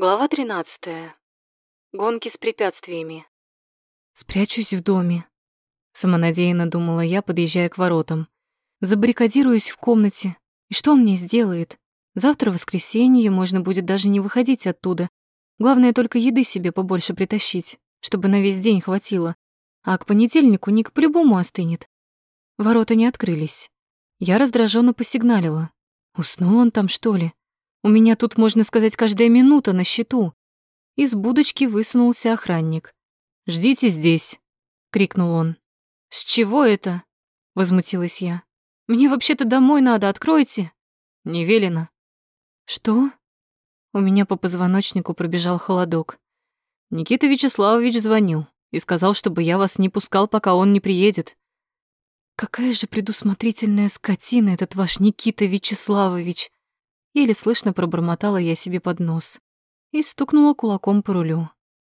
Глава 13. Гонки с препятствиями. Спрячусь в доме. Самонадеянно думала я, подъезжая к воротам. Забаррикадируюсь в комнате. И что он мне сделает? Завтра воскресенье, можно будет даже не выходить оттуда. Главное только еды себе побольше притащить, чтобы на весь день хватило. А к понедельнику Ник по-любому остынет. Ворота не открылись. Я раздраженно посигналила. Уснул он там, что ли? У меня тут, можно сказать, каждая минута на счету. Из будочки высунулся охранник. «Ждите здесь!» — крикнул он. «С чего это?» — возмутилась я. «Мне вообще-то домой надо, откройте!» «Не велено». «Что?» У меня по позвоночнику пробежал холодок. Никита Вячеславович звонил и сказал, чтобы я вас не пускал, пока он не приедет. Какая же предусмотрительная скотина этот ваш Никита Вячеславович. Еле слышно пробормотала я себе под нос и стукнула кулаком по рулю.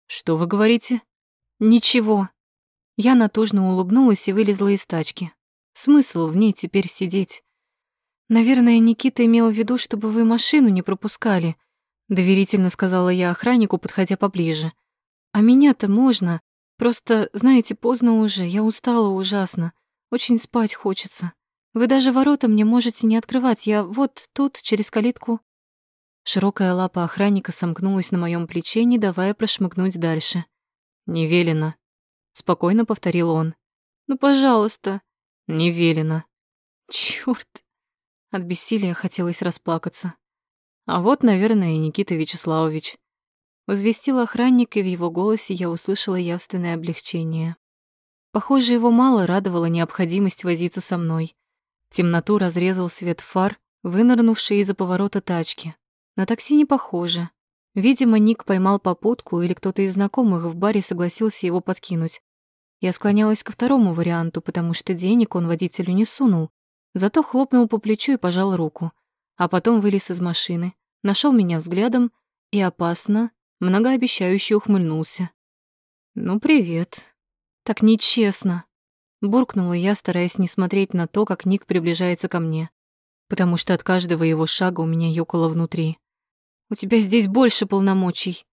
«Что вы говорите?» «Ничего». Я натужно улыбнулась и вылезла из тачки. Смысл в ней теперь сидеть? «Наверное, Никита имел в виду, чтобы вы машину не пропускали», доверительно сказала я охраннику, подходя поближе. «А меня-то можно. Просто, знаете, поздно уже, я устала ужасно. Очень спать хочется». Вы даже ворота мне можете не открывать, я вот тут, через калитку». Широкая лапа охранника сомкнулась на моем плече, не давая прошмыгнуть дальше. «Не велено», — спокойно повторил он. «Ну, пожалуйста». «Не велено». «Чёрт!» От бессилия хотелось расплакаться. А вот, наверное, и Никита Вячеславович. Возвестил охранник, и в его голосе я услышала явственное облегчение. Похоже, его мало радовала необходимость возиться со мной. Темноту разрезал свет фар, вынырнувший из-за поворота тачки. На такси не похоже. Видимо, Ник поймал попутку или кто-то из знакомых в баре согласился его подкинуть. Я склонялась ко второму варианту, потому что денег он водителю не сунул. Зато хлопнул по плечу и пожал руку. А потом вылез из машины, нашел меня взглядом и опасно, многообещающе ухмыльнулся. «Ну, привет. Так нечестно. Буркнула я, стараясь не смотреть на то, как Ник приближается ко мне, потому что от каждого его шага у меня ёкало внутри. «У тебя здесь больше полномочий».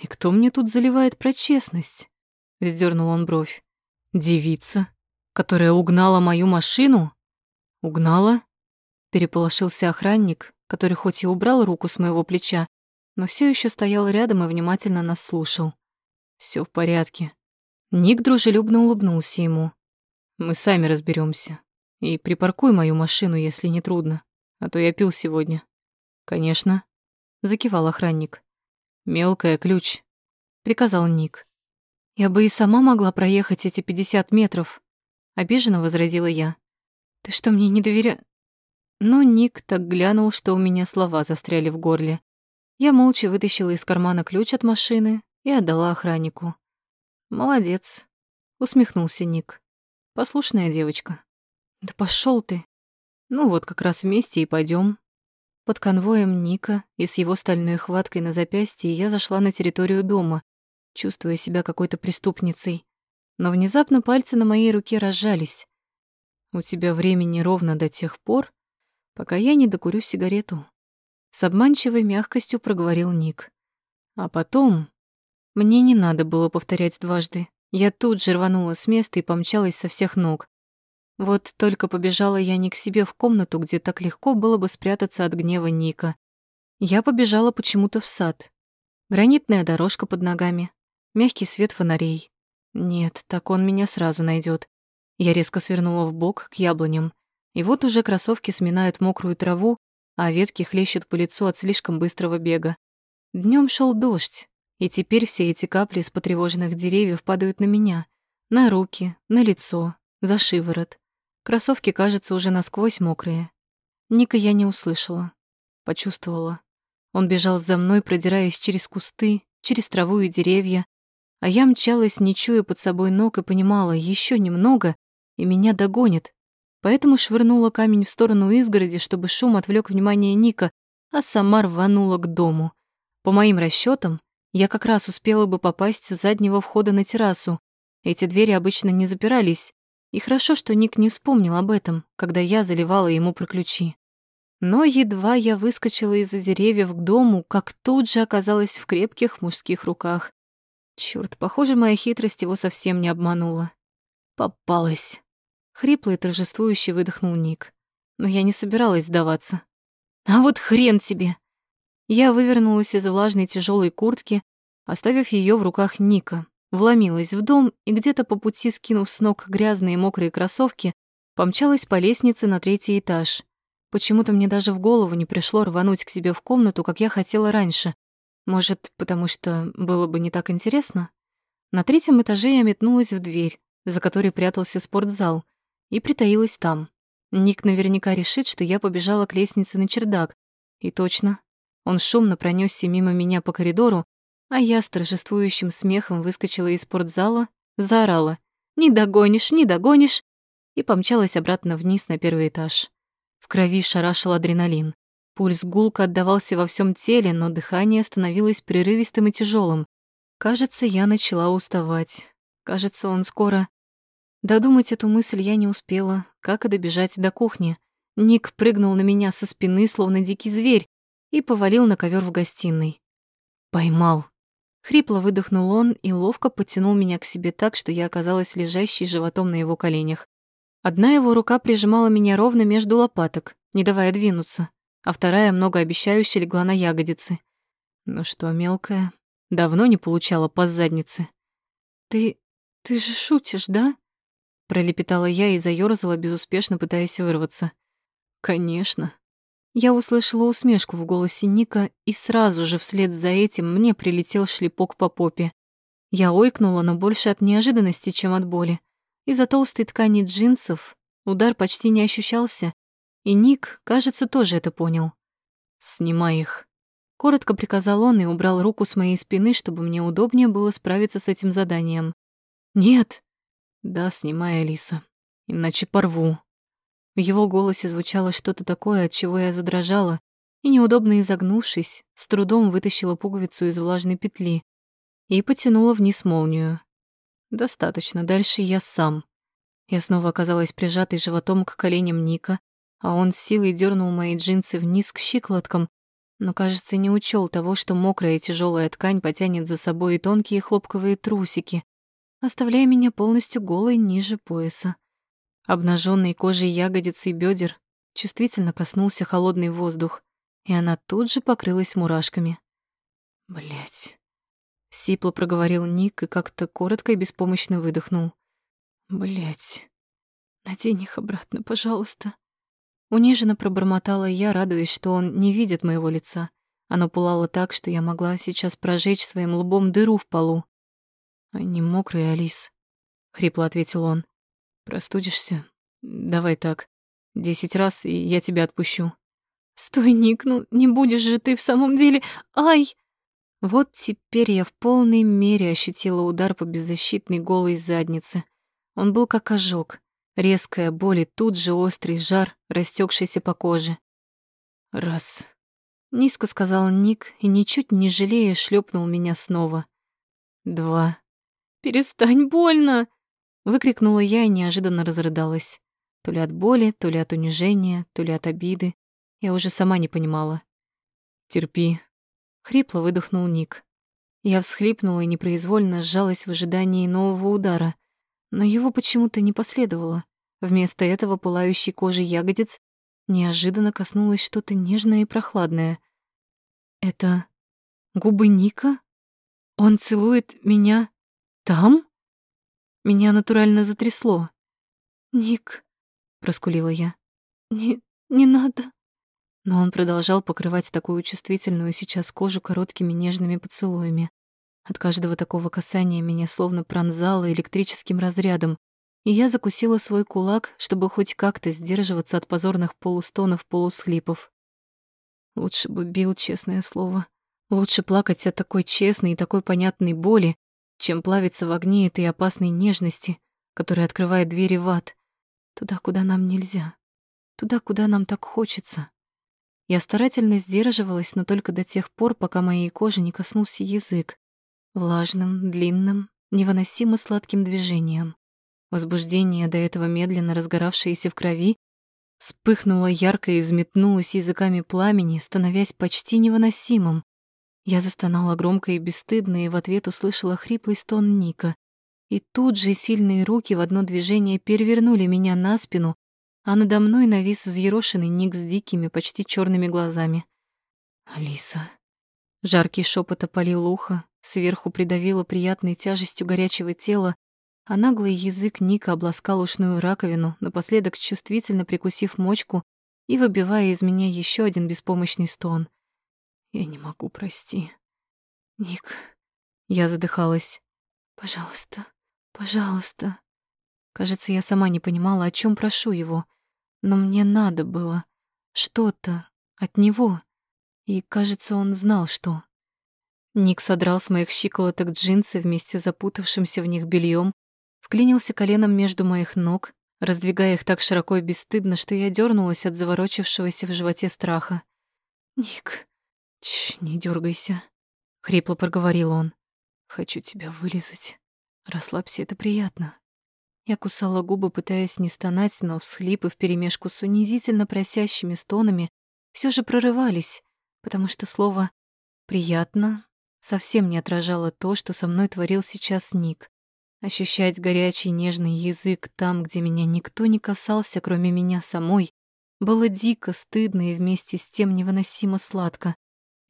«И кто мне тут заливает про честность?» — вздернул он бровь. «Девица, которая угнала мою машину?» «Угнала?» — переполошился охранник, который хоть и убрал руку с моего плеча, но все еще стоял рядом и внимательно нас слушал. Все в порядке». Ник дружелюбно улыбнулся ему. Мы сами разберемся. И припаркуй мою машину, если не трудно. А то я пил сегодня. Конечно. Закивал охранник. Мелкая ключ. Приказал Ник. Я бы и сама могла проехать эти пятьдесят метров. Обиженно возразила я. Ты что, мне не доверя... Но Ник так глянул, что у меня слова застряли в горле. Я молча вытащила из кармана ключ от машины и отдала охраннику. «Молодец», — усмехнулся Ник. Послушная девочка. Да пошел ты. Ну вот как раз вместе и пойдем. Под конвоем Ника и с его стальной хваткой на запястье я зашла на территорию дома, чувствуя себя какой-то преступницей. Но внезапно пальцы на моей руке разжались. У тебя времени ровно до тех пор, пока я не докурю сигарету. С обманчивой мягкостью проговорил Ник. А потом... Мне не надо было повторять дважды. Я тут же рванула с места и помчалась со всех ног. Вот только побежала я не к себе в комнату, где так легко было бы спрятаться от гнева Ника. Я побежала почему-то в сад. Гранитная дорожка под ногами, мягкий свет фонарей. Нет, так он меня сразу найдет. Я резко свернула в бок к яблоням. И вот уже кроссовки сминают мокрую траву, а ветки хлещут по лицу от слишком быстрого бега. Днем шел дождь, и теперь все эти капли с потревоженных деревьев падают на меня, на руки, на лицо, за шиворот. Кроссовки, кажется, уже насквозь мокрые. Ника я не услышала, почувствовала. Он бежал за мной, продираясь через кусты, через траву и деревья, а я мчалась, не чуя под собой ног, и понимала, еще немного, и меня догонит. Поэтому швырнула камень в сторону изгороди, чтобы шум отвлек внимание Ника, а сама рванула к дому. По моим расчетам, я как раз успела бы попасть с заднего входа на террасу. Эти двери обычно не запирались, и хорошо, что Ник не вспомнил об этом, когда я заливала ему про ключи. Но едва я выскочила из-за деревьев к дому, как тут же оказалась в крепких мужских руках. Чёрт, похоже, моя хитрость его совсем не обманула. Попалась. Хрипло и торжествующе выдохнул Ник. Но я не собиралась сдаваться. А вот хрен тебе! Я вывернулась из влажной тяжелой куртки, оставив ее в руках Ника, вломилась в дом и где-то по пути, скинув с ног грязные мокрые кроссовки, помчалась по лестнице на третий этаж. Почему-то мне даже в голову не пришло рвануть к себе в комнату, как я хотела раньше. Может, потому что было бы не так интересно? На третьем этаже я метнулась в дверь, за которой прятался спортзал, и притаилась там. Ник наверняка решит, что я побежала к лестнице на чердак. И точно. Он шумно пронесся мимо меня по коридору, а я с торжествующим смехом выскочила из спортзала, заорала «Не догонишь, не догонишь!» и помчалась обратно вниз на первый этаж. В крови шарашил адреналин. Пульс гулко отдавался во всем теле, но дыхание становилось прерывистым и тяжелым. Кажется, я начала уставать. Кажется, он скоро... Додумать эту мысль я не успела, как и добежать до кухни. Ник прыгнул на меня со спины, словно дикий зверь, и повалил на ковер в гостиной. Поймал. Хрипло выдохнул он и ловко потянул меня к себе так, что я оказалась лежащей животом на его коленях. Одна его рука прижимала меня ровно между лопаток, не давая двинуться, а вторая многообещающе легла на ягодицы. Ну что, мелкая, давно не получала по заднице. «Ты... ты же шутишь, да?» Пролепетала я и заёрзала, безуспешно пытаясь вырваться. «Конечно». Я услышала усмешку в голосе Ника, и сразу же вслед за этим мне прилетел шлепок по попе. Я ойкнула, но больше от неожиданности, чем от боли. Из-за толстой ткани джинсов удар почти не ощущался, и Ник, кажется, тоже это понял. «Снимай их», — коротко приказал он и убрал руку с моей спины, чтобы мне удобнее было справиться с этим заданием. «Нет!» «Да, снимай, Алиса, иначе порву». В его голосе звучало что-то такое, от чего я задрожала, и, неудобно изогнувшись, с трудом вытащила пуговицу из влажной петли и потянула вниз молнию. Достаточно, дальше я сам. Я снова оказалась прижатой животом к коленям Ника, а он силой дернул мои джинсы вниз к щиколоткам, но, кажется, не учел того, что мокрая и тяжелая ткань потянет за собой и тонкие хлопковые трусики, оставляя меня полностью голой ниже пояса. Обнаженной кожей ягодицы и бедер чувствительно коснулся холодный воздух, и она тут же покрылась мурашками. Блять. Сипло проговорил Ник и как-то коротко и беспомощно выдохнул. Блять. Надень их обратно, пожалуйста. Униженно пробормотала я, радуясь, что он не видит моего лица. Оно пылало так, что я могла сейчас прожечь своим лбом дыру в полу. «Они мокрые, Алис», — хрипло ответил он. «Простудишься? Давай так. Десять раз, и я тебя отпущу». «Стой, Ник, ну не будешь же ты в самом деле... Ай!» Вот теперь я в полной мере ощутила удар по беззащитной голой заднице. Он был как ожог, резкая боль и тут же острый жар, растекшийся по коже. «Раз», — низко сказал Ник и, ничуть не жалея, шлепнул меня снова. «Два». «Перестань, больно!» — выкрикнула я и неожиданно разрыдалась. То ли от боли, то ли от унижения, то ли от обиды. Я уже сама не понимала. «Терпи», Хрипло выдохнул Ник. Я всхлипнула и непроизвольно сжалась в ожидании нового удара, но его почему-то не последовало. Вместо этого пылающей кожи ягодиц неожиданно коснулось что-то нежное и прохладное. Это губы Ника? Он целует меня там? Меня натурально затрясло. «Ник», — проскулила я, — «не, не надо». Но он продолжал покрывать такую чувствительную сейчас кожу короткими нежными поцелуями. От каждого такого касания меня словно пронзало электрическим разрядом, и я закусила свой кулак, чтобы хоть как-то сдерживаться от позорных полустонов, полусхлипов. Лучше бы бил, честное слово. Лучше плакать от такой честной и такой понятной боли, чем плавиться в огне этой опасной нежности, которая открывает двери в ад, туда, куда нам нельзя, туда, куда нам так хочется. Я старательно сдерживалась, но только до тех пор, пока моей кожи не коснулся язык. Влажным, длинным, невыносимо сладким движением. Возбуждение, до этого медленно разгоравшееся в крови, Вспыхнула ярко и взметнулась языками пламени, становясь почти невыносимым. Я застонала громко и бесстыдно, и в ответ услышала хриплый стон Ника. И тут же сильные руки в одно движение перевернули меня на спину, а надо мной навис взъерошенный Ник с дикими, почти черными глазами. «Алиса». Жаркий шепот опалил ухо, сверху придавило приятной тяжестью горячего тела, а наглый язык Ника обласкал ушную раковину, напоследок чувствительно прикусив мочку и выбивая из меня еще один беспомощный стон. «Я не могу, прости». «Ник...» Я задыхалась. «Пожалуйста, пожалуйста». Кажется, я сама не понимала, о чем прошу его, но мне надо было что-то от него, и, кажется, он знал, что. Ник содрал с моих щиколоток джинсы вместе с запутавшимся в них бельем, вклинился коленом между моих ног, раздвигая их так широко и бесстыдно, что я дернулась от заворочившегося в животе страха. «Ник, чш, не дергайся, хрипло проговорил он. «Хочу тебя вылизать. Расслабься, это приятно». Я кусала губы, пытаясь не стонать, но всхлипы вперемешку с унизительно просящими стонами все же прорывались, потому что слово «приятно» совсем не отражало то, что со мной творил сейчас Ник. Ощущать горячий нежный язык там, где меня никто не касался, кроме меня самой, было дико стыдно и вместе с тем невыносимо сладко.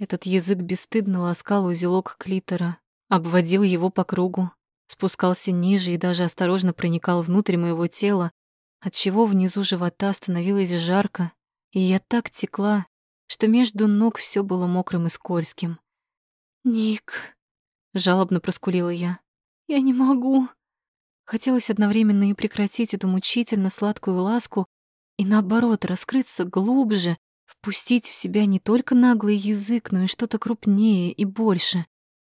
Этот язык бесстыдно ласкал узелок клитора, обводил его по кругу, спускался ниже и даже осторожно проникал внутрь моего тела, отчего внизу живота становилось жарко, и я так текла, что между ног все было мокрым и скользким. «Ник», — жалобно проскулила я, — «я не могу». Хотелось одновременно и прекратить эту мучительно сладкую ласку и, наоборот, раскрыться глубже, впустить в себя не только наглый язык, но и что-то крупнее и больше.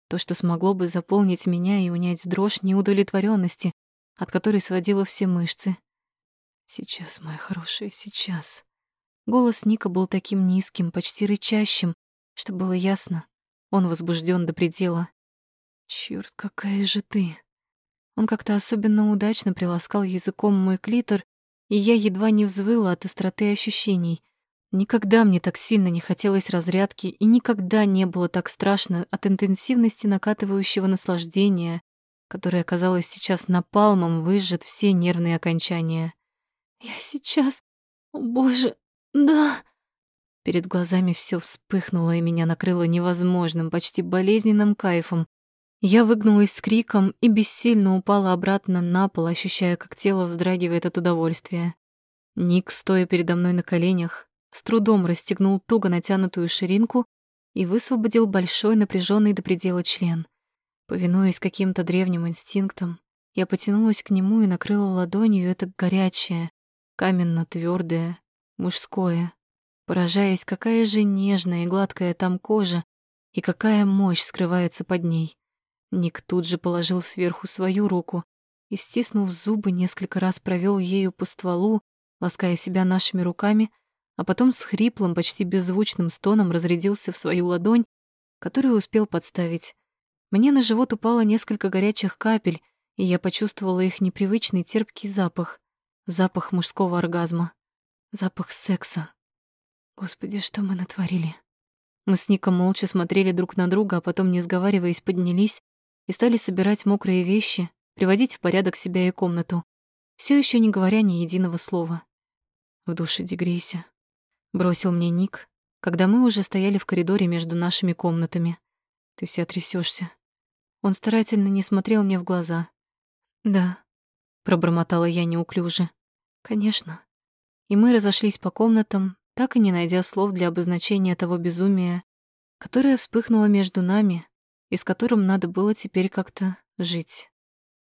То, что смогло бы заполнить меня и унять дрожь неудовлетворенности, от которой сводило все мышцы. «Сейчас, моя хорошая, сейчас». Голос Ника был таким низким, почти рычащим, что было ясно, он возбужден до предела. Черт, какая же ты!» Он как-то особенно удачно приласкал языком мой клитор, и я едва не взвыла от остроты ощущений. Никогда мне так сильно не хотелось разрядки, и никогда не было так страшно от интенсивности накатывающего наслаждения, которое, казалось, сейчас напалмом выжжет все нервные окончания. «Я сейчас... О, боже, да...» Перед глазами все вспыхнуло, и меня накрыло невозможным, почти болезненным кайфом. Я выгнулась с криком и бессильно упала обратно на пол, ощущая, как тело вздрагивает от удовольствия. Ник, стоя передо мной на коленях, с трудом расстегнул туго натянутую ширинку и высвободил большой напряженный до предела член. Повинуясь каким-то древним инстинктам, я потянулась к нему и накрыла ладонью это горячее, каменно твердое мужское, поражаясь, какая же нежная и гладкая там кожа и какая мощь скрывается под ней. Ник тут же положил сверху свою руку и, стиснув зубы, несколько раз провел ею по стволу, лаская себя нашими руками, а потом с хриплым, почти беззвучным стоном разрядился в свою ладонь, которую успел подставить. Мне на живот упало несколько горячих капель, и я почувствовала их непривычный терпкий запах. Запах мужского оргазма. Запах секса. Господи, что мы натворили? Мы с Ником молча смотрели друг на друга, а потом, не сговариваясь, поднялись и стали собирать мокрые вещи, приводить в порядок себя и комнату, все еще не говоря ни единого слова. В душе дегрейся, бросил мне Ник, когда мы уже стояли в коридоре между нашими комнатами. Ты вся трясешься. Он старательно не смотрел мне в глаза. Да, пробормотала я неуклюже. Конечно. И мы разошлись по комнатам, так и не найдя слов для обозначения того безумия, которое вспыхнуло между нами и с которым надо было теперь как-то жить.